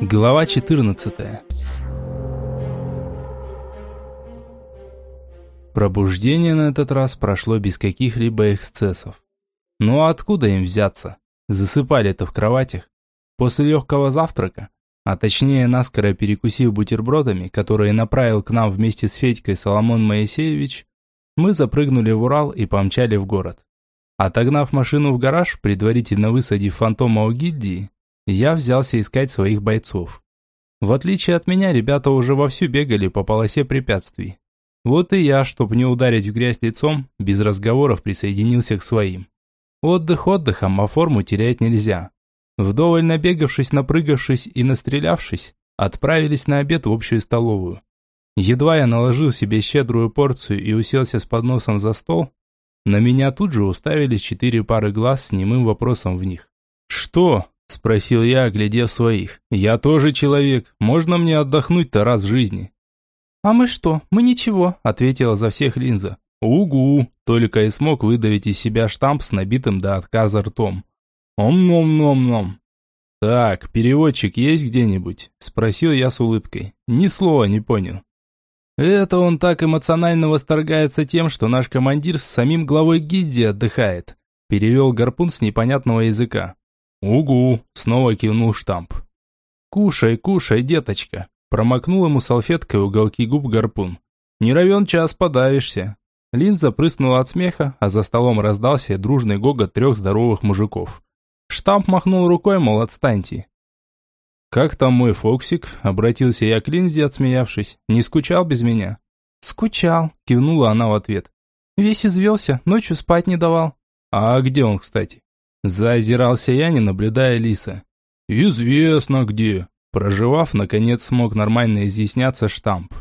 Глава 14 Пробуждение на этот раз прошло без каких-либо эксцессов. Ну а откуда им взяться? Засыпали-то в кроватях. После легкого завтрака, а точнее наскоро перекусив бутербродами, которые направил к нам вместе с Федькой Соломон Моисеевич, мы запрыгнули в Урал и помчали в город. Отогнав машину в гараж, предварительно высадив фантома у гильдии, я взялся искать своих бойцов. В отличие от меня, ребята уже вовсю бегали по полосе препятствий. Вот и я, чтобы не ударить в грязь лицом, без разговоров присоединился к своим. Отдых отдыхом, а форму терять нельзя. Вдоволь набегавшись, напрыгавшись и настрелявшись, отправились на обед в общую столовую. Едва я наложил себе щедрую порцию и уселся с подносом за стол, на меня тут же уставились четыре пары глаз с немым вопросом в них. «Что?» Спросил я, оглядев своих. «Я тоже человек. Можно мне отдохнуть-то раз в жизни?» «А мы что? Мы ничего», — ответила за всех Линза. «Угу!» — только и смог выдавить из себя штамп с набитым до отказа ртом. «Ом-ном-ном-ном!» «Так, переводчик есть где-нибудь?» — спросил я с улыбкой. Ни слова не понял. Это он так эмоционально восторгается тем, что наш командир с самим главой гильдии отдыхает. Перевел гарпун с непонятного языка. «Угу!» – снова кивнул штамп. «Кушай, кушай, деточка!» – промокнул ему салфеткой уголки губ гарпун. «Не равен час подавишься!» Линза прыснула от смеха, а за столом раздался дружный гогот трех здоровых мужиков. Штамп махнул рукой, мол, отстаньте. «Как там мой Фоксик?» – обратился я к Линзе, отсмеявшись. «Не скучал без меня?» «Скучал», – кивнула она в ответ. «Весь извелся, ночью спать не давал». «А где он, кстати?» Заозирался я, не наблюдая лиса. «Известно где». Проживав, наконец смог нормально изъясняться штамп.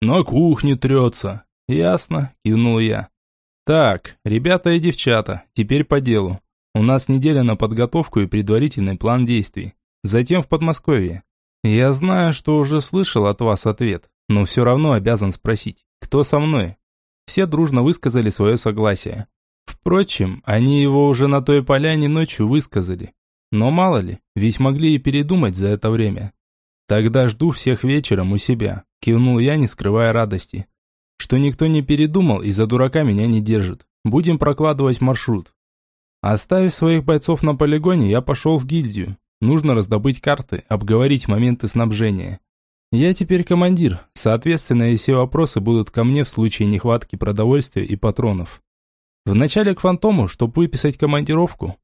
«На кухне трется». «Ясно», кивнул я. «Так, ребята и девчата, теперь по делу. У нас неделя на подготовку и предварительный план действий. Затем в Подмосковье. Я знаю, что уже слышал от вас ответ, но все равно обязан спросить, кто со мной?» Все дружно высказали свое согласие. Впрочем, они его уже на той поляне ночью высказали. Но мало ли, ведь могли и передумать за это время. Тогда жду всех вечером у себя, кивнул я, не скрывая радости. Что никто не передумал и за дурака меня не держит. Будем прокладывать маршрут. Оставив своих бойцов на полигоне, я пошел в гильдию. Нужно раздобыть карты, обговорить моменты снабжения. Я теперь командир, соответственно, и все вопросы будут ко мне в случае нехватки продовольствия и патронов. Вначале к фантому, чтобы выписать командировку.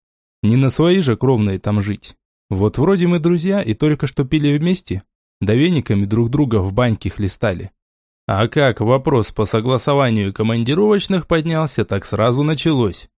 Не на свои же кровные там жить. Вот вроде мы друзья и только что пили вместе, да вениками друг друга в баньке хлестали. А как вопрос по согласованию командировочных поднялся, так сразу началось.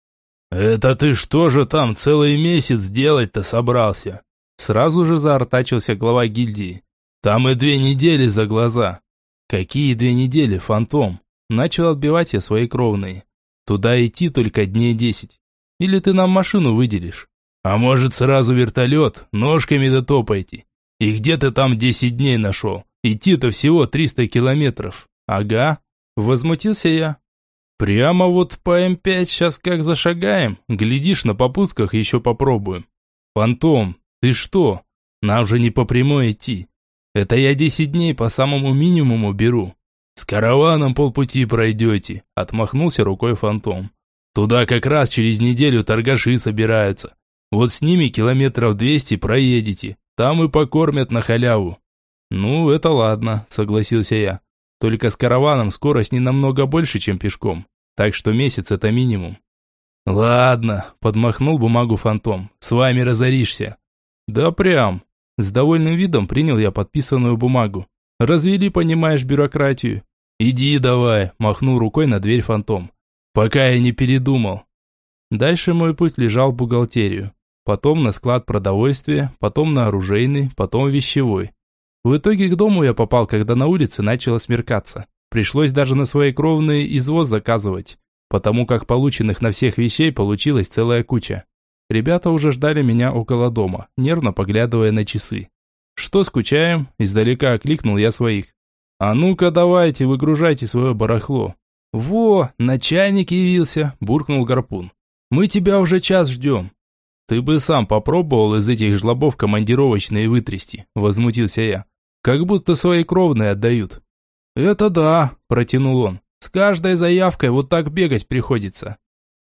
«Это ты что же там целый месяц делать-то собрался?» Сразу же заортачился глава гильдии. «Там и две недели за глаза». «Какие две недели, фантом?» Начал отбивать я свои кровные. Туда идти только дней десять. Или ты нам машину выделишь? А может сразу вертолет, ножками дотопайте. И где ты там десять дней нашел? Идти-то всего триста километров. Ага, возмутился я. Прямо вот по М5 сейчас как зашагаем, глядишь, на попутках еще попробуем. Фантом, ты что? Нам же не по прямой идти. Это я десять дней по самому минимуму беру. «С караваном полпути пройдете», – отмахнулся рукой фантом. «Туда как раз через неделю торгаши собираются. Вот с ними километров двести проедете, там и покормят на халяву». «Ну, это ладно», – согласился я. «Только с караваном скорость не намного больше, чем пешком, так что месяц это минимум». «Ладно», – подмахнул бумагу фантом, – «с вами разоришься». «Да прям». С довольным видом принял я подписанную бумагу. Развели, понимаешь, бюрократию. Иди давай, махнул рукой на дверь фантом. Пока я не передумал. Дальше мой путь лежал в бухгалтерию. Потом на склад продовольствия, потом на оружейный, потом вещевой. В итоге к дому я попал, когда на улице начало смеркаться. Пришлось даже на свои кровные извоз заказывать, потому как полученных на всех вещей получилась целая куча. Ребята уже ждали меня около дома, нервно поглядывая на часы. «Что скучаем?» – издалека окликнул я своих. «А ну-ка давайте, выгружайте свое барахло». «Во, начальник явился», – буркнул Гарпун. «Мы тебя уже час ждем». «Ты бы сам попробовал из этих жлобов командировочные вытрясти», – возмутился я. «Как будто свои кровные отдают». «Это да», – протянул он. «С каждой заявкой вот так бегать приходится».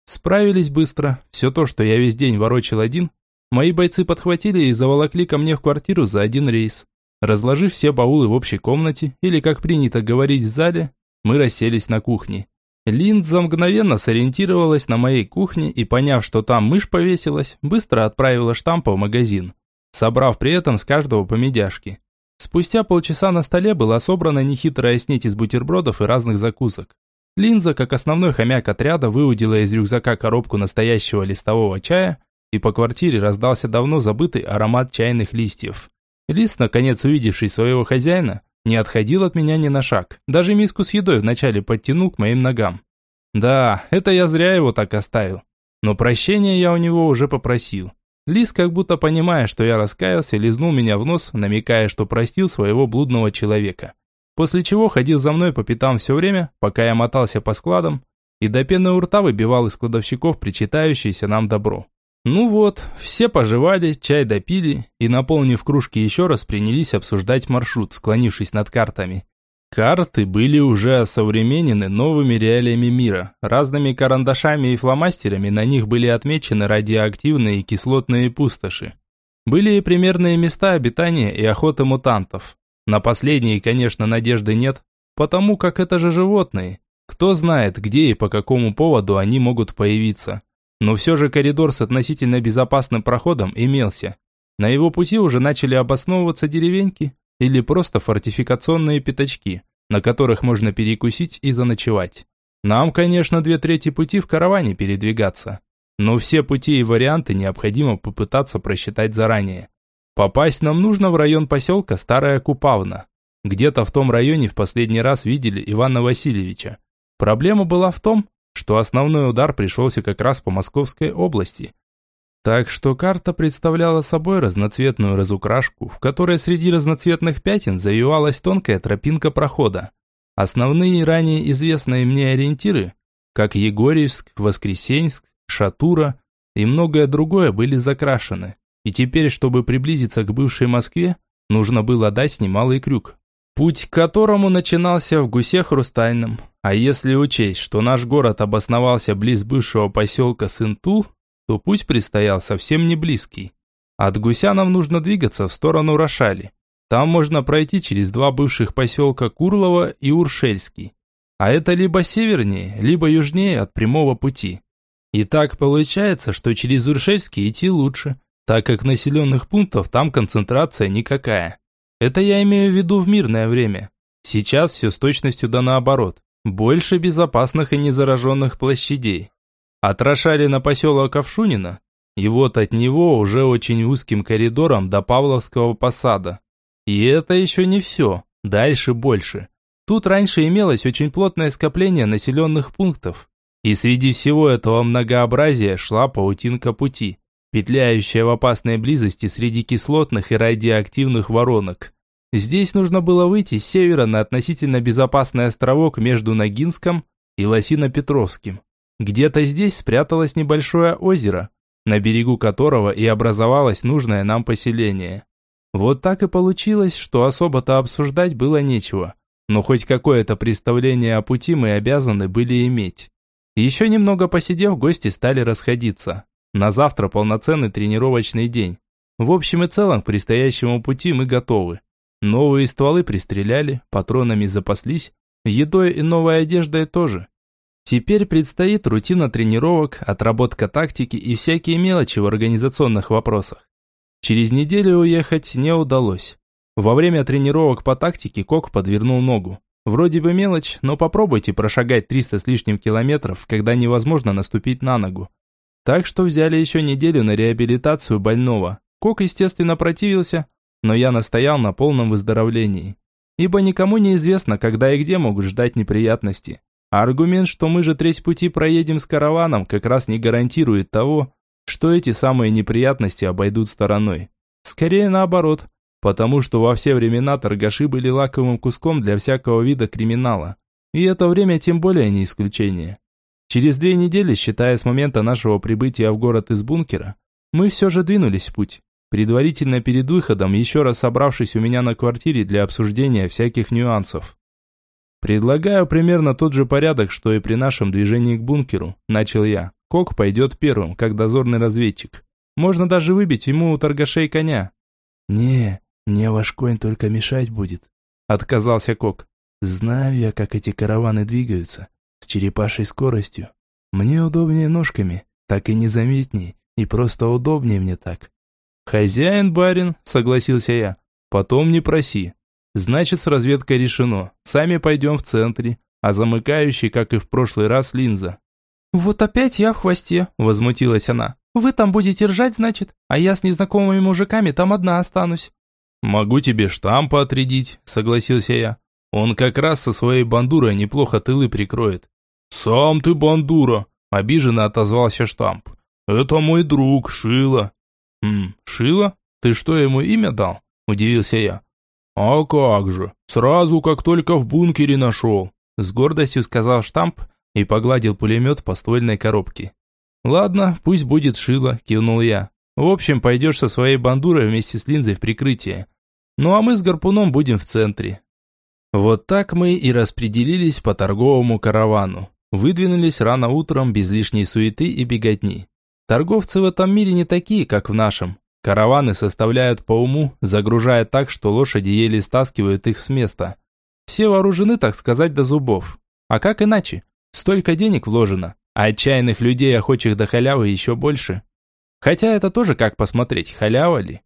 Справились быстро. Все то, что я весь день ворочил один, мои бойцы подхватили и заволокли ко мне в квартиру за один рейс. Разложив все баулы в общей комнате, или, как принято говорить, в зале, мы расселись на кухне. Линдза мгновенно сориентировалась на моей кухне и, поняв, что там мышь повесилась, быстро отправила штампа в магазин, собрав при этом с каждого по медяшке. Спустя полчаса на столе была собрана нехитрая снеть из бутербродов и разных закусок. Линза, как основной хомяк отряда, выудила из рюкзака коробку настоящего листового чая, и по квартире раздался давно забытый аромат чайных листьев. Лист, наконец увидевший своего хозяина, не отходил от меня ни на шаг. Даже миску с едой вначале подтянул к моим ногам. Да, это я зря его так оставил. Но прощения я у него уже попросил. Лис, как будто понимая, что я раскаялся, лизнул меня в нос, намекая, что простил своего блудного человека. После чего ходил за мной по пятам все время, пока я мотался по складам, и до пены у рта выбивал из кладовщиков причитающееся нам добро. Ну вот, все пожевали, чай допили и, наполнив кружки еще раз, принялись обсуждать маршрут, склонившись над картами. Карты были уже осовременены новыми реалиями мира. Разными карандашами и фломастерами на них были отмечены радиоактивные и кислотные пустоши. Были и примерные места обитания и охоты мутантов. На последние, конечно, надежды нет, потому как это же животные. Кто знает, где и по какому поводу они могут появиться. Но все же коридор с относительно безопасным проходом имелся. На его пути уже начали обосновываться деревеньки или просто фортификационные пятачки, на которых можно перекусить и заночевать. Нам, конечно, две трети пути в караване передвигаться. Но все пути и варианты необходимо попытаться просчитать заранее. Попасть нам нужно в район поселка Старая Купавна. Где-то в том районе в последний раз видели Ивана Васильевича. Проблема была в том, что основной удар пришелся как раз по Московской области. Так что карта представляла собой разноцветную разукрашку, в которой среди разноцветных пятен завивалась тонкая тропинка прохода. Основные ранее известные мне ориентиры, как Егорьевск, Воскресенск, Шатура и многое другое были закрашены. И теперь, чтобы приблизиться к бывшей Москве, нужно было дать немалый крюк. Путь к которому начинался в Гусе Хрустальном, а если учесть, что наш город обосновался близ бывшего поселка Сынтул, то путь предстоял совсем не близкий. От Гуся нам нужно двигаться в сторону Рошали. Там можно пройти через два бывших поселка Курлова и Уршельский. А это либо севернее, либо южнее от прямого пути. И так получается, что через Уршельский идти лучше, так как населенных пунктов там концентрация никакая. Это я имею в виду в мирное время. Сейчас все с точностью да наоборот. Больше безопасных и незараженных площадей. От Рошали на поселок Овшунина, и вот от него уже очень узким коридором до Павловского посада. И это еще не все, дальше больше. Тут раньше имелось очень плотное скопление населенных пунктов. И среди всего этого многообразия шла паутинка пути, петляющая в опасной близости среди кислотных и радиоактивных воронок. Здесь нужно было выйти с севера на относительно безопасный островок между Ногинском и Лосино-Петровским. Где-то здесь спряталось небольшое озеро, на берегу которого и образовалось нужное нам поселение. Вот так и получилось, что особо-то обсуждать было нечего, но хоть какое-то представление о пути мы обязаны были иметь. Еще немного посидев, гости стали расходиться. На завтра полноценный тренировочный день. В общем и целом к предстоящему пути мы готовы. Новые стволы пристреляли, патронами запаслись, едой и новой одеждой тоже. Теперь предстоит рутина тренировок, отработка тактики и всякие мелочи в организационных вопросах. Через неделю уехать не удалось. Во время тренировок по тактике Кок подвернул ногу. Вроде бы мелочь, но попробуйте прошагать 300 с лишним километров, когда невозможно наступить на ногу. Так что взяли еще неделю на реабилитацию больного. Кок, естественно, противился, но я настоял на полном выздоровлении. Ибо никому не известно, когда и где могут ждать неприятности. А аргумент, что мы же треть пути проедем с караваном, как раз не гарантирует того, что эти самые неприятности обойдут стороной. Скорее наоборот, потому что во все времена торгаши были лаковым куском для всякого вида криминала. И это время тем более не исключение. Через две недели, считая с момента нашего прибытия в город из бункера, мы все же двинулись в путь. Предварительно перед выходом, еще раз собравшись у меня на квартире для обсуждения всяких нюансов. «Предлагаю примерно тот же порядок, что и при нашем движении к бункеру», – начал я. Кок пойдет первым, как дозорный разведчик. Можно даже выбить ему у торгашей коня. «Не, мне ваш конь только мешать будет», – отказался Кок. «Знаю я, как эти караваны двигаются, черепашей скоростью. Мне удобнее ножками, так и незаметней, и просто удобнее мне так». «Хозяин, барин», – согласился я. «Потом не проси. Значит, с разведкой решено. Сами пойдем в центре, а замыкающий, как и в прошлый раз, линза». «Вот опять я в хвосте», – возмутилась она. «Вы там будете ржать, значит, а я с незнакомыми мужиками там одна останусь». «Могу тебе штампа отрядить», – согласился я. «Он как раз со своей бандурой неплохо тылы прикроет». «Сам ты бандура», – обиженно отозвался штамп. «Это мой друг, Шила». «Хм, Шила? Ты что, ему имя дал?» – удивился я. «А как же, сразу как только в бункере нашел», – с гордостью сказал штамп и погладил пулемет по ствольной коробке. «Ладно, пусть будет Шила», – кивнул я. «В общем, пойдешь со своей бандурой вместе с линзой в прикрытие. Ну а мы с гарпуном будем в центре». Вот так мы и распределились по торговому каравану. Выдвинулись рано утром без лишней суеты и беготни. Торговцы в этом мире не такие, как в нашем. Караваны составляют по уму, загружая так, что лошади еле стаскивают их с места. Все вооружены, так сказать, до зубов. А как иначе? Столько денег вложено, а отчаянных людей, охочих до халявы, еще больше. Хотя это тоже как посмотреть, халява ли.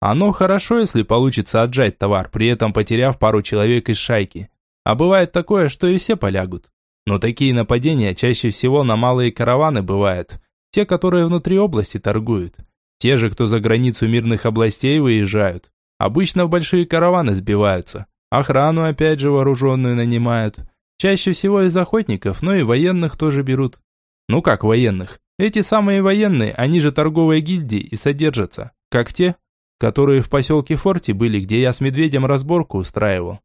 Оно хорошо, если получится отжать товар, при этом потеряв пару человек из шайки. А бывает такое, что и все полягут. Но такие нападения чаще всего на малые караваны бывают. Те, которые внутри области торгуют. Те же, кто за границу мирных областей выезжают. Обычно в большие караваны сбиваются. Охрану опять же вооруженную нанимают. Чаще всего из охотников, но и военных тоже берут. Ну как военных? Эти самые военные, они же торговые гильдии и содержатся. Как те, которые в поселке Форти были, где я с медведем разборку устраивал.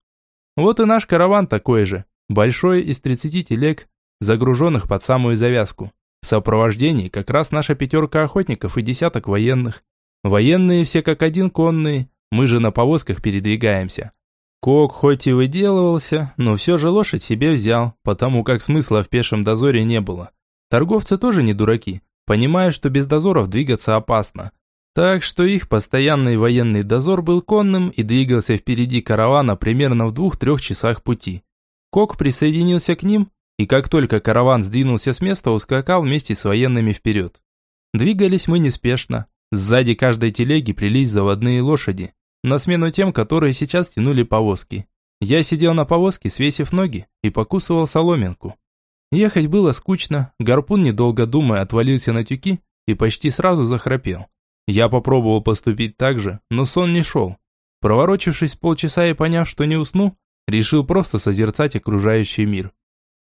Вот и наш караван такой же. Большой из 30 телег, загруженных под самую завязку. В сопровождении как раз наша пятерка охотников и десяток военных. Военные все как один конные, мы же на повозках передвигаемся. Кок хоть и выделывался, но все же лошадь себе взял, потому как смысла в пешем дозоре не было. Торговцы тоже не дураки, понимают, что без дозоров двигаться опасно. Так что их постоянный военный дозор был конным и двигался впереди каравана примерно в двух-трех часах пути. Кок присоединился к ним, и как только караван сдвинулся с места, ускакал вместе с военными вперед. Двигались мы неспешно. Сзади каждой телеги прились заводные лошади на смену тем, которые сейчас тянули повозки. Я сидел на повозке, свесив ноги, и покусывал соломинку. Ехать было скучно, гарпун, недолго думая, отвалился на тюки и почти сразу захрапел. Я попробовал поступить так же, но сон не шел. Проворочившись полчаса и поняв, что не усну, решил просто созерцать окружающий мир.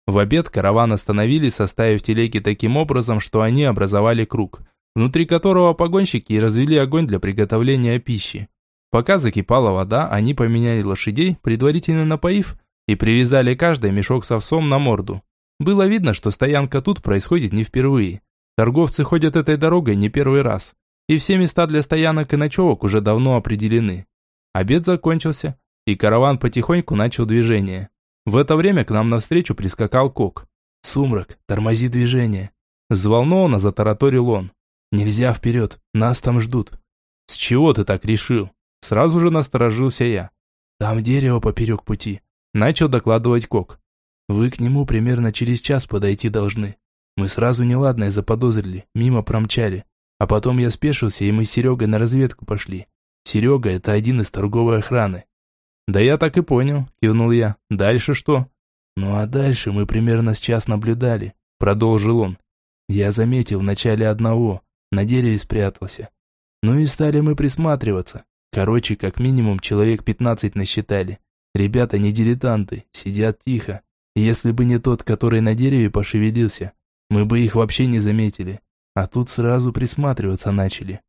В обед караван остановили, составив телеги таким образом, что они образовали круг, внутри которого погонщики развели огонь для приготовления пищи. Пока закипала вода, они поменяли лошадей, предварительно напоив, и привязали каждый мешок с овсом на морду. Было видно, что стоянка тут происходит не впервые. Торговцы ходят этой дорогой не первый раз, и все места для стоянок и ночевок уже давно определены. Обед закончился, и караван потихоньку начал движение. В это время к нам навстречу прискакал Кок. «Сумрак, тормози движение!» Взволнованно затараторил он. «Нельзя вперед, нас там ждут». «С чего ты так решил?» Сразу же насторожился я. «Там дерево поперек пути», – начал докладывать Кок. «Вы к нему примерно через час подойти должны. Мы сразу неладное заподозрили, мимо промчали. А потом я спешился, и мы с Серегой на разведку пошли. Серега – это один из торговой охраны». «Да я так и понял», – кивнул я. «Дальше что?» «Ну а дальше мы примерно с час наблюдали», – продолжил он. «Я заметил в начале одного, на дереве спрятался. Ну и стали мы присматриваться. Короче, как минимум человек 15 насчитали. Ребята не дилетанты, сидят тихо. Если бы не тот, который на дереве пошевелился, мы бы их вообще не заметили. А тут сразу присматриваться начали.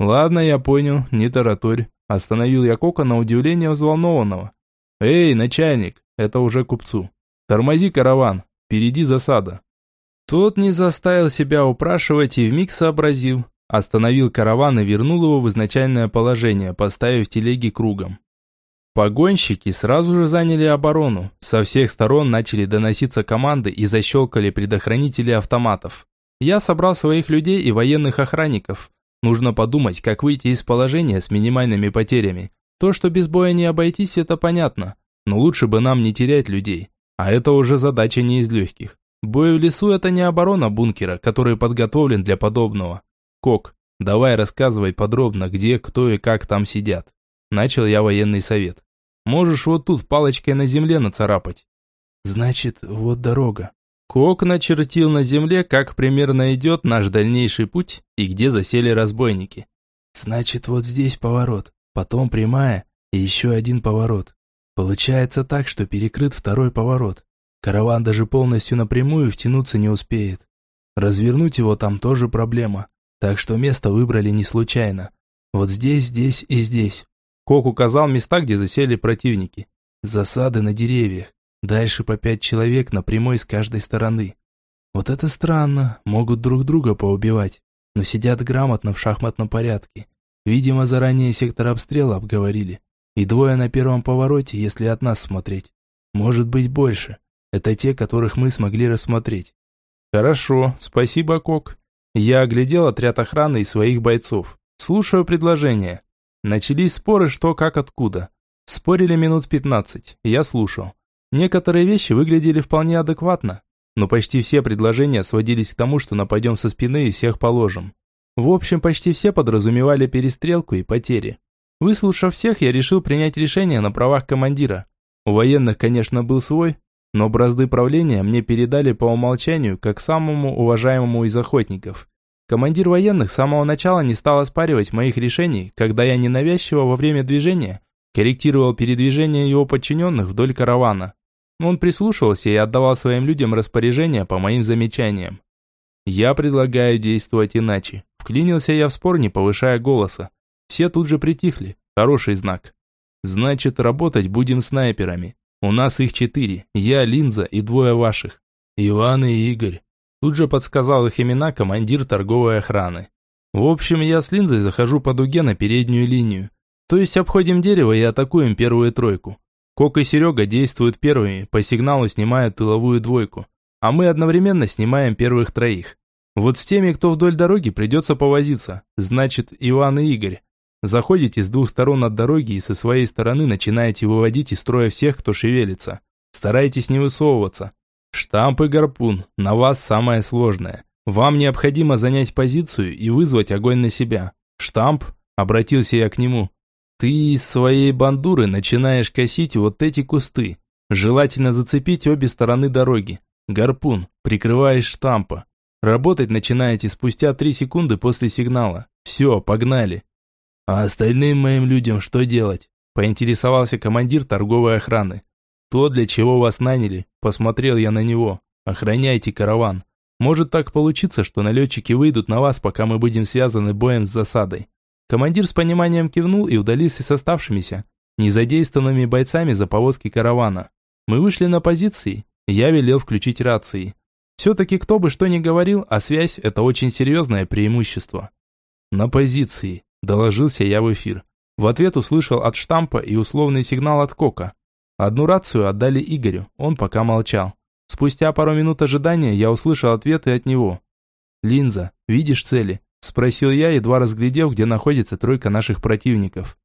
Ладно, я понял, не тараторь. Остановил я Кока на удивление взволнованного. Эй, начальник, это уже купцу. Тормози караван, впереди засада. Тот не заставил себя упрашивать и вмиг сообразил. остановил караван и вернул его в изначальное положение, поставив телеги кругом. Погонщики сразу же заняли оборону. Со всех сторон начали доноситься команды и защелкали предохранители автоматов. Я собрал своих людей и военных охранников. Нужно подумать, как выйти из положения с минимальными потерями. То, что без боя не обойтись, это понятно. Но лучше бы нам не терять людей. А это уже задача не из легких. Бой в лесу – это не оборона бункера, который подготовлен для подобного. Кок, давай рассказывай подробно, где, кто и как там сидят. Начал я военный совет. Можешь вот тут палочкой на земле нацарапать. Значит, вот дорога. Кок начертил на земле, как примерно идет наш дальнейший путь и где засели разбойники. Значит, вот здесь поворот, потом прямая и еще один поворот. Получается так, что перекрыт второй поворот. Караван даже полностью напрямую втянуться не успеет. Развернуть его там тоже проблема. Так что место выбрали не случайно. Вот здесь, здесь и здесь. Кок указал места, где засели противники. Засады на деревьях. Дальше по пять человек на прямой с каждой стороны. Вот это странно, могут друг друга поубивать, но сидят грамотно в шахматном порядке. Видимо, заранее сектор обстрела обговорили. И двое на первом повороте, если от нас смотреть. Может быть больше. Это те, которых мы смогли рассмотреть. Хорошо, спасибо, Кок. Я оглядел отряд охраны и своих бойцов. Слушаю предложение. Начались споры, что, как, откуда. Спорили минут пятнадцать. Я слушал. Некоторые вещи выглядели вполне адекватно, но почти все предложения сводились к тому, что нападем со спины и всех положим. В общем, почти все подразумевали перестрелку и потери. Выслушав всех, я решил принять решение на правах командира. У военных, конечно, был свой, но бразды правления мне передали по умолчанию, как самому уважаемому из охотников. Командир военных с самого начала не стал оспаривать моих решений, когда я ненавязчиво во время движения корректировал передвижение его подчиненных вдоль каравана. Он прислушивался и отдавал своим людям распоряжения по моим замечаниям. Я предлагаю действовать иначе. Вклинился я в спор, не повышая голоса. Все тут же притихли. Хороший знак. Значит, работать будем снайперами. У нас их четыре. Я, Линза и двое ваших. Иван и Игорь. Тут же подсказал их имена командир торговой охраны. В общем, я с Линзой захожу по дуге на переднюю линию. То есть обходим дерево и атакуем первую тройку. Кок и Серега действуют первыми, по сигналу снимают тыловую двойку. А мы одновременно снимаем первых троих. Вот с теми, кто вдоль дороги, придется повозиться. Значит, Иван и Игорь. Заходите с двух сторон от дороги и со своей стороны начинаете выводить из строя всех, кто шевелится. Старайтесь не высовываться. Штамп и гарпун, на вас самое сложное. Вам необходимо занять позицию и вызвать огонь на себя. Штамп, обратился я к нему. Ты из своей бандуры начинаешь косить вот эти кусты. Желательно зацепить обе стороны дороги. Гарпун, прикрываешь штампа. Работать начинаете спустя три секунды после сигнала. Все, погнали. А остальным моим людям что делать? Поинтересовался командир торговой охраны. То, для чего вас наняли, посмотрел я на него. Охраняйте караван. Может так получиться, что налетчики выйдут на вас, пока мы будем связаны боем с засадой. Командир с пониманием кивнул и удалился с оставшимися, незадействованными бойцами за повозки каравана. Мы вышли на позиции, я велел включить рации. Все-таки кто бы что ни говорил, а связь – это очень серьезное преимущество. На позиции, доложился я в эфир. В ответ услышал от штампа и условный сигнал от Кока. Одну рацию отдали Игорю, он пока молчал. Спустя пару минут ожидания я услышал ответы от него. «Линза, видишь цели?» – спросил я, едва разглядев, где находится тройка наших противников.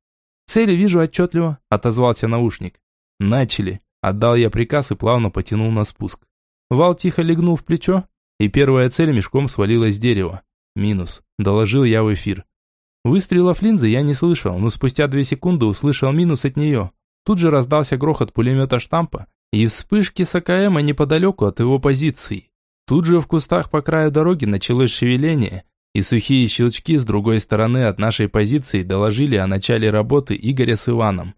«Цели вижу отчетливо», – отозвался наушник. «Начали», – отдал я приказ и плавно потянул на спуск. Вал тихо легнул в плечо, и первая цель мешком свалилась с дерева. «Минус», – доложил я в эфир. Выстрелов линзы я не слышал, но спустя две секунды услышал минус от нее. Тут же раздался грохот пулемета штампа и вспышки с АКМа неподалеку от его позиции. Тут же в кустах по краю дороги началось шевеление, и сухие щелчки с другой стороны от нашей позиции доложили о начале работы Игоря с Иваном.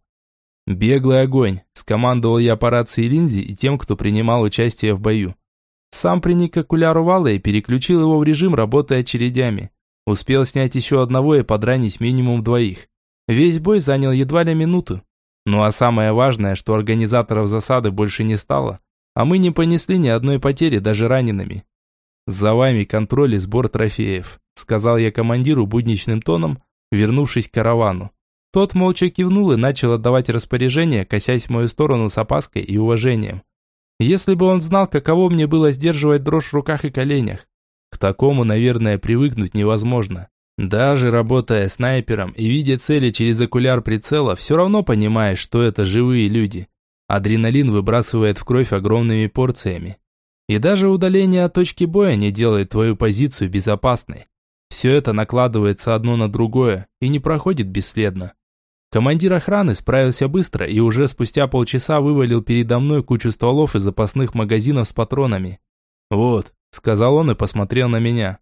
«Беглый огонь!» – скомандовал я по рации Линзи и тем, кто принимал участие в бою. Сам приник к окуляру вала и переключил его в режим работы очередями. Успел снять еще одного и подранить минимум двоих. Весь бой занял едва ли минуту, ну а самое важное, что организаторов засады больше не стало, а мы не понесли ни одной потери даже ранеными. За вами контроль и сбор трофеев», сказал я командиру будничным тоном, вернувшись к каравану. Тот молча кивнул и начал отдавать распоряжения, косясь в мою сторону с опаской и уважением. Если бы он знал, каково мне было сдерживать дрожь в руках и коленях. К такому, наверное, привыкнуть невозможно. Даже работая снайпером и видя цели через окуляр прицела, все равно понимаешь, что это живые люди. Адреналин выбрасывает в кровь огромными порциями. И даже удаление от точки боя не делает твою позицию безопасной. Все это накладывается одно на другое и не проходит бесследно. Командир охраны справился быстро и уже спустя полчаса вывалил передо мной кучу стволов и запасных магазинов с патронами. «Вот», — сказал он и посмотрел на меня.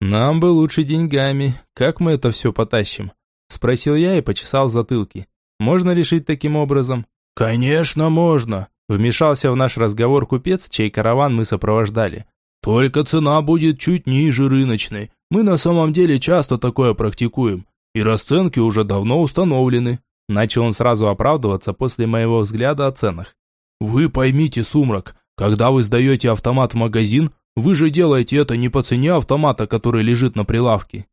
«Нам бы лучше деньгами. Как мы это все потащим?» Спросил я и почесал затылки. «Можно решить таким образом?» «Конечно можно!» Вмешался в наш разговор купец, чей караван мы сопровождали. «Только цена будет чуть ниже рыночной. Мы на самом деле часто такое практикуем. И расценки уже давно установлены». Начал он сразу оправдываться после моего взгляда о ценах. «Вы поймите, Сумрак, когда вы сдаете автомат в магазин, вы же делаете это не по цене автомата, который лежит на прилавке.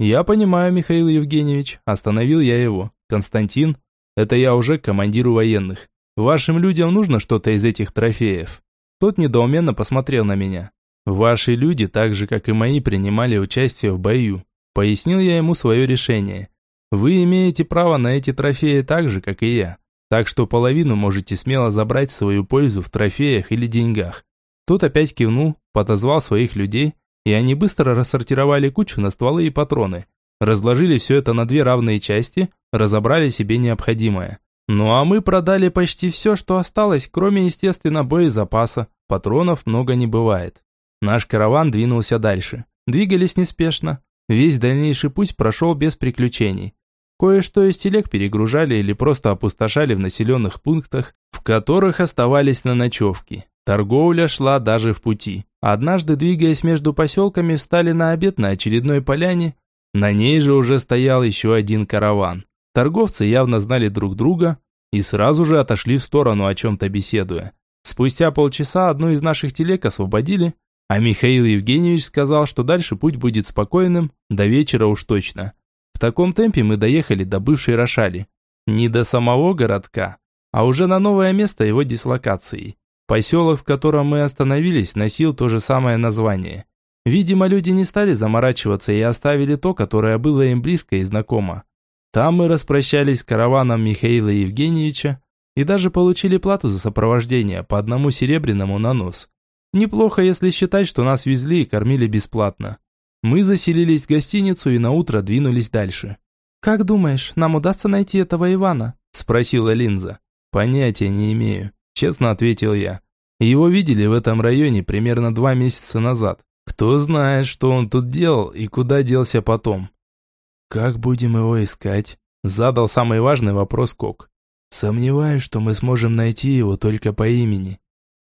Я понимаю, Михаил Евгеньевич, остановил я его. Константин, это я уже командиру военных. Вашим людям нужно что-то из этих трофеев. Тот недоуменно посмотрел на меня. Ваши люди, так же как и мои, принимали участие в бою. Пояснил я ему свое решение. Вы имеете право на эти трофеи так же, как и я. Так что половину можете смело забрать в свою пользу в трофеях или деньгах. Тут опять кивнул, подозвал своих людей, и они быстро рассортировали кучу на стволы и патроны. Разложили все это на две равные части, разобрали себе необходимое. Ну а мы продали почти все, что осталось, кроме, естественно, боезапаса. Патронов много не бывает. Наш караван двинулся дальше. Двигались неспешно. Весь дальнейший путь прошел без приключений. Кое-что из телег перегружали или просто опустошали в населенных пунктах, в которых оставались на ночевке. Торговля шла даже в пути. Однажды, двигаясь между поселками, встали на обед на очередной поляне. На ней же уже стоял еще один караван. Торговцы явно знали друг друга и сразу же отошли в сторону, о чем-то беседуя. Спустя полчаса одну из наших телег освободили, а Михаил Евгеньевич сказал, что дальше путь будет спокойным, до вечера уж точно. В таком темпе мы доехали до бывшей Рошали. Не до самого городка, а уже на новое место его дислокации. Поселок, в котором мы остановились, носил то же самое название. Видимо, люди не стали заморачиваться и оставили то, которое было им близко и знакомо. Там мы распрощались с караваном Михаила Евгеньевича и даже получили плату за сопровождение по одному серебряному на нос. Неплохо, если считать, что нас везли и кормили бесплатно. Мы заселились в гостиницу и наутро двинулись дальше. «Как думаешь, нам удастся найти этого Ивана?» – спросила Линза. «Понятия не имею. Честно ответил я. Его видели в этом районе примерно два месяца назад. Кто знает, что он тут делал и куда делся потом. Как будем его искать? Задал самый важный вопрос Кок. Сомневаюсь, что мы сможем найти его только по имени.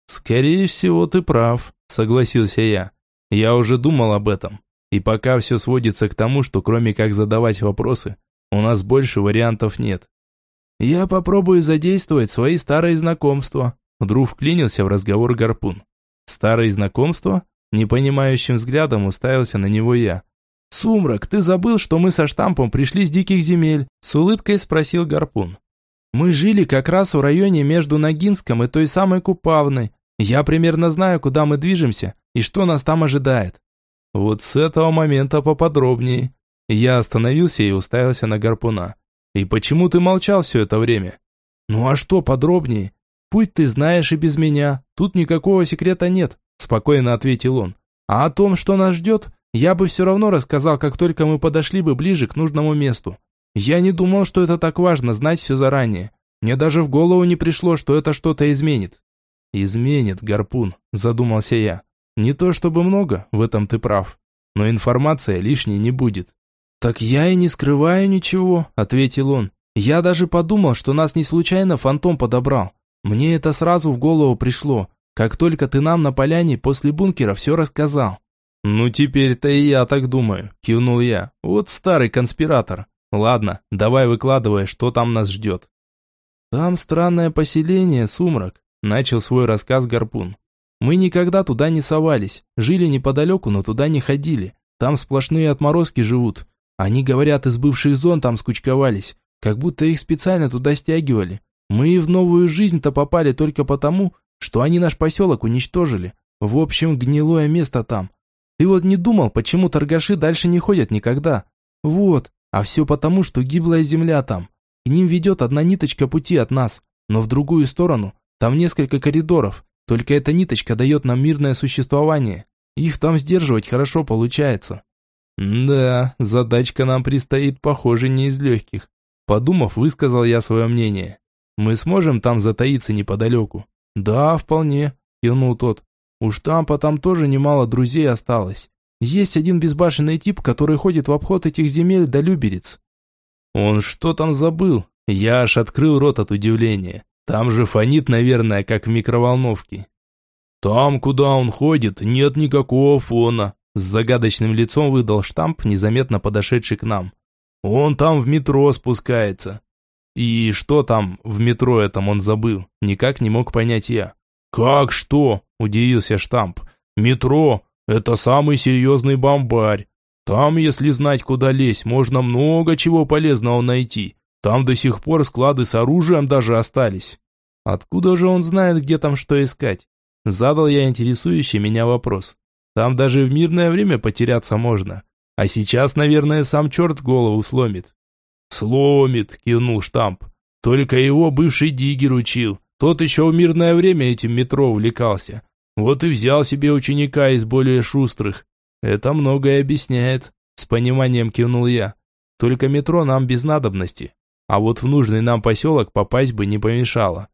Скорее всего, ты прав, согласился я. Я уже думал об этом. И пока все сводится к тому, что кроме как задавать вопросы, у нас больше вариантов нет. «Я попробую задействовать свои старые знакомства», вдруг вклинился в разговор Гарпун. «Старые знакомства?» Непонимающим взглядом уставился на него я. «Сумрак, ты забыл, что мы со штампом пришли с диких земель?» С улыбкой спросил Гарпун. «Мы жили как раз в районе между Ногинском и той самой Купавной. Я примерно знаю, куда мы движемся и что нас там ожидает». Вот с этого момента поподробнее. Я остановился и уставился на Гарпуна. И почему ты молчал все это время? Ну а что подробнее? Путь ты знаешь и без меня. Тут никакого секрета нет, спокойно ответил он. А о том, что нас ждет, я бы все равно рассказал, как только мы подошли бы ближе к нужному месту. Я не думал, что это так важно знать все заранее. Мне даже в голову не пришло, что это что-то изменит. Изменит, Гарпун, задумался я. Не то чтобы много, в этом ты прав. Но информация лишней не будет. «Так я и не скрываю ничего», — ответил он. «Я даже подумал, что нас не случайно фантом подобрал. Мне это сразу в голову пришло, как только ты нам на поляне после бункера все рассказал». «Ну теперь-то и я так думаю», — кивнул я. «Вот старый конспиратор. Ладно, давай выкладывай, что там нас ждет». «Там странное поселение, Сумрак», — начал свой рассказ Гарпун. Мы никогда туда не совались, жили неподалеку, но туда не ходили. Там сплошные отморозки живут. Они, говорят, из бывших зон там скучковались, как будто их специально туда стягивали. Мы и в новую жизнь-то попали только потому, что они наш поселок уничтожили. В общем, гнилое место там. Ты вот не думал, почему торгаши дальше не ходят никогда? Вот, а все потому, что гиблая земля там. К ним ведет одна ниточка пути от нас, но в другую сторону там несколько коридоров. Только эта ниточка дает нам мирное существование. Их там сдерживать хорошо получается. Да, задачка нам предстоит, похоже, не из легких. Подумав, высказал я свое мнение. Мы сможем там затаиться неподалеку? Да, вполне, кивнул тот. Уж там потом тоже немало друзей осталось. Есть один безбашенный тип, который ходит в обход этих земель до Люберец. Он что там забыл? Я аж открыл рот от удивления. Там же фонит, наверное, как в микроволновке. Там, куда он ходит, нет никакого фона. С загадочным лицом выдал штамп, незаметно подошедший к нам. Он там в метро спускается. И что там в метро этом он забыл? Никак не мог понять я. «Как что?» – удивился штамп. «Метро – это самый серьезный бомбарь. Там, если знать, куда лезть, можно много чего полезного найти. Там до сих пор склады с оружием даже остались». «Откуда же он знает, где там что искать?» Задал я интересующий меня вопрос. «Там даже в мирное время потеряться можно. А сейчас, наверное, сам черт голову сломит». «Сломит», – кивнул штамп. «Только его бывший диггер учил. Тот еще в мирное время этим метро увлекался. Вот и взял себе ученика из более шустрых. Это многое объясняет. С пониманием кивнул я. Только метро нам без надобности. А вот в нужный нам поселок попасть бы не помешало.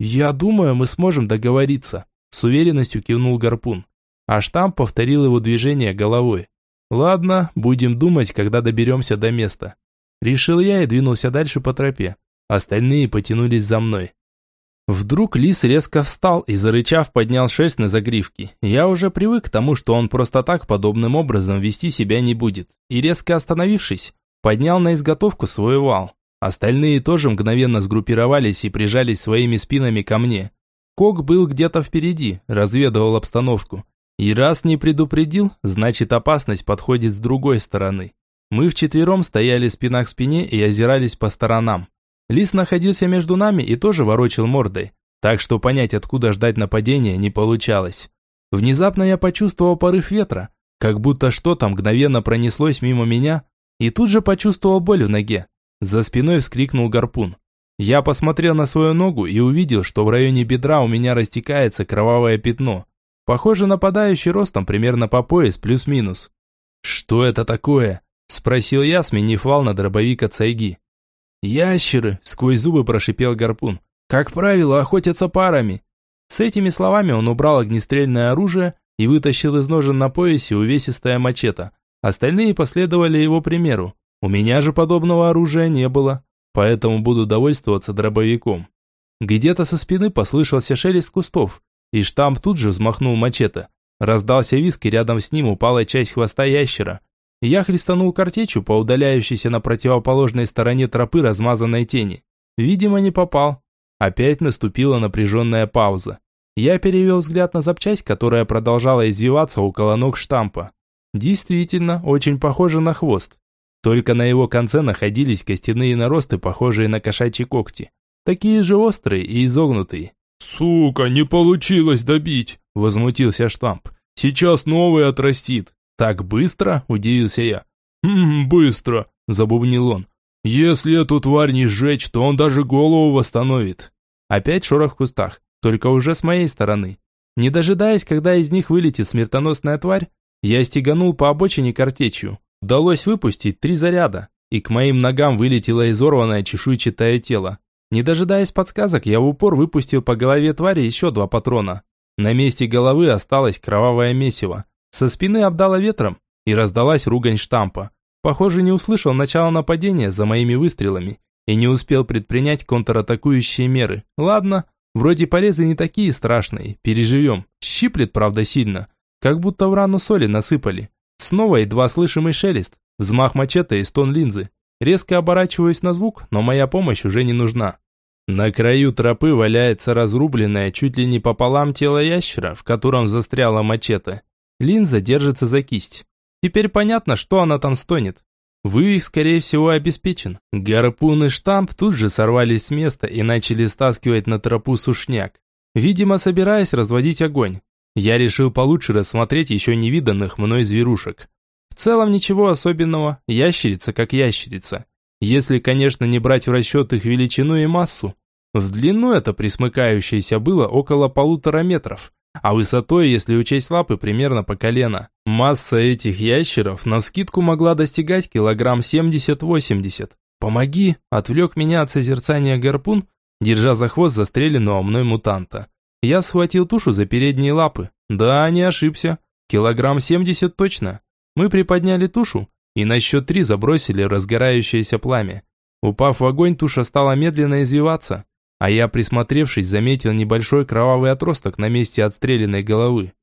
Я думаю, мы сможем договориться. С уверенностью кивнул Гарпун. А штамп повторил его движение головой. Ладно, будем думать, когда доберемся до места. Решил я и двинулся дальше по тропе. Остальные потянулись за мной. Вдруг лис резко встал и, зарычав, поднял шерсть на загривке. Я уже привык к тому, что он просто так подобным образом вести себя не будет. И резко остановившись, поднял на изготовку свой вал. Остальные тоже мгновенно сгруппировались и прижались своими спинами ко мне. Кок был где-то впереди, разведывал обстановку. И раз не предупредил, значит опасность подходит с другой стороны. Мы вчетвером стояли спина к спине и озирались по сторонам. Лис находился между нами и тоже ворочил мордой, так что понять, откуда ждать нападения, не получалось. Внезапно я почувствовал порыв ветра, как будто что-то мгновенно пронеслось мимо меня, и тут же почувствовал боль в ноге. За спиной вскрикнул гарпун. Я посмотрел на свою ногу и увидел, что в районе бедра у меня растекается кровавое пятно. Похоже, нападающий ростом примерно по пояс плюс-минус. «Что это такое?» – спросил я, сменив вал на дробовик от Сайги. «Ящеры!» – сквозь зубы прошипел гарпун. «Как правило, охотятся парами». С этими словами он убрал огнестрельное оружие и вытащил из ножен на поясе увесистое мачете. Остальные последовали его примеру. У меня же подобного оружия не было, поэтому буду довольствоваться дробовиком. Где-то со спины послышался шелест кустов, и штамп тут же взмахнул мачете. Раздался виск, и рядом с ним упала часть хвоста ящера. Я хлестанул картечью по удаляющейся на противоположной стороне тропы размазанной тени. Видимо, не попал. Опять наступила напряженная пауза. Я перевел взгляд на запчасть, которая продолжала извиваться около ног штампа. Действительно, очень похоже на хвост. Только на его конце находились костяные наросты, похожие на кошачьи когти. Такие же острые и изогнутые. «Сука, не получилось добить!» – возмутился штамп. «Сейчас новый отрастит!» «Так быстро?» – удивился я. «Хм, быстро», – забубнил он. «Если эту тварь не сжечь, то он даже голову восстановит». Опять шорох в кустах, только уже с моей стороны. Не дожидаясь, когда из них вылетит смертоносная тварь, я стеганул по обочине картечью. Удалось выпустить три заряда, и к моим ногам вылетело изорванное чешуйчатое тело. Не дожидаясь подсказок, я в упор выпустил по голове твари еще два патрона. На месте головы осталось кровавое месиво. Со спины обдало ветром, и раздалась ругань штампа. Похоже, не услышал начала нападения за моими выстрелами и не успел предпринять контратакующие меры. Ладно, вроде порезы не такие страшные, переживем. Щиплет, правда, сильно, как будто в рану соли насыпали. Снова едва слышимый шелест, взмах мачете и стон линзы. Резко оборачиваюсь на звук, но моя помощь уже не нужна. На краю тропы валяется разрубленное чуть ли не пополам тело ящера, в котором застряла мачете. Линза держится за кисть. Теперь понятно, что она там стонет. Вывих, скорее всего, обеспечен. Гарпун и штамп тут же сорвались с места и начали стаскивать на тропу сушняк. Видимо, собираясь разводить огонь. Я решил получше рассмотреть еще невиданных мной зверушек. В целом ничего особенного, ящерица как ящерица. Если, конечно, не брать в расчет их величину и массу. В длину это присмыкающееся было около полутора метров, а высотой, если учесть лапы, примерно по колено. Масса этих ящеров навскидку могла достигать килограмм 70-80. «Помоги!» – отвлек меня от созерцания гарпун, держа за хвост застреленного мной мутанта. Я схватил тушу за передние лапы. Да, не ошибся. Килограмм 70 точно. Мы приподняли тушу и на счет три забросили разгорающееся пламя. Упав в огонь, туша стала медленно извиваться а я, присмотревшись, заметил небольшой кровавый отросток на месте отстрелянной головы.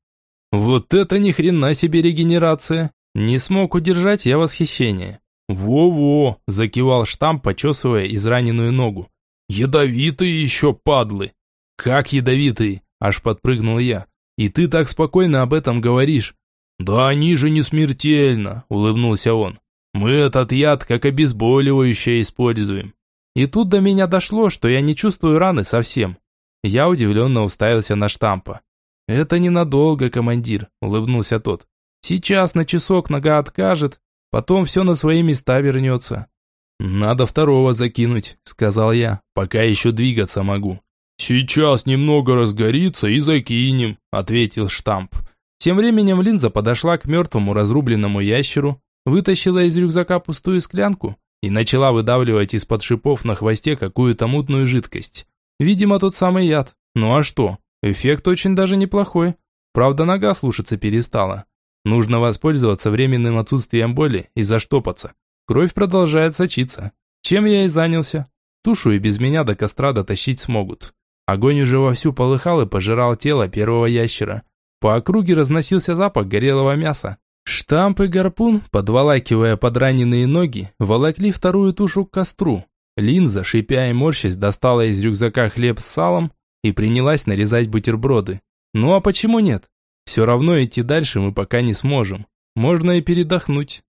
Вот это ни хрена себе регенерация! Не смог удержать я восхищение. «Во-во!» – закивал штамп, почесывая израненную ногу. «Ядовитые еще падлы!» «Как ядовитые?» – аж подпрыгнул я. «И ты так спокойно об этом говоришь?» «Да они же не смертельно!» – улыбнулся он. «Мы этот яд как обезболивающее используем. И тут до меня дошло, что я не чувствую раны совсем. Я удивленно уставился на штампа. «Это ненадолго, командир», – улыбнулся тот. «Сейчас на часок нога откажет, потом все на свои места вернется». «Надо второго закинуть», – сказал я, – «пока еще двигаться могу». «Сейчас немного разгорится и закинем», – ответил штамп. Тем временем линза подошла к мертвому разрубленному ящеру, вытащила из рюкзака пустую склянку и начала выдавливать из-под шипов на хвосте какую-то мутную жидкость. Видимо, тот самый яд. Ну а что? Эффект очень даже неплохой. Правда, нога слушаться перестала. Нужно воспользоваться временным отсутствием боли и заштопаться. Кровь продолжает сочиться. Чем я и занялся. Тушу и без меня до костра дотащить смогут. Огонь уже вовсю полыхал и пожирал тело первого ящера. По округе разносился запах горелого мяса. Штамп и гарпун, подволакивая подраненные ноги, волокли вторую тушу к костру. Линза, шипя и морщась, достала из рюкзака хлеб с салом и принялась нарезать бутерброды. Ну а почему нет? Все равно идти дальше мы пока не сможем. Можно и передохнуть.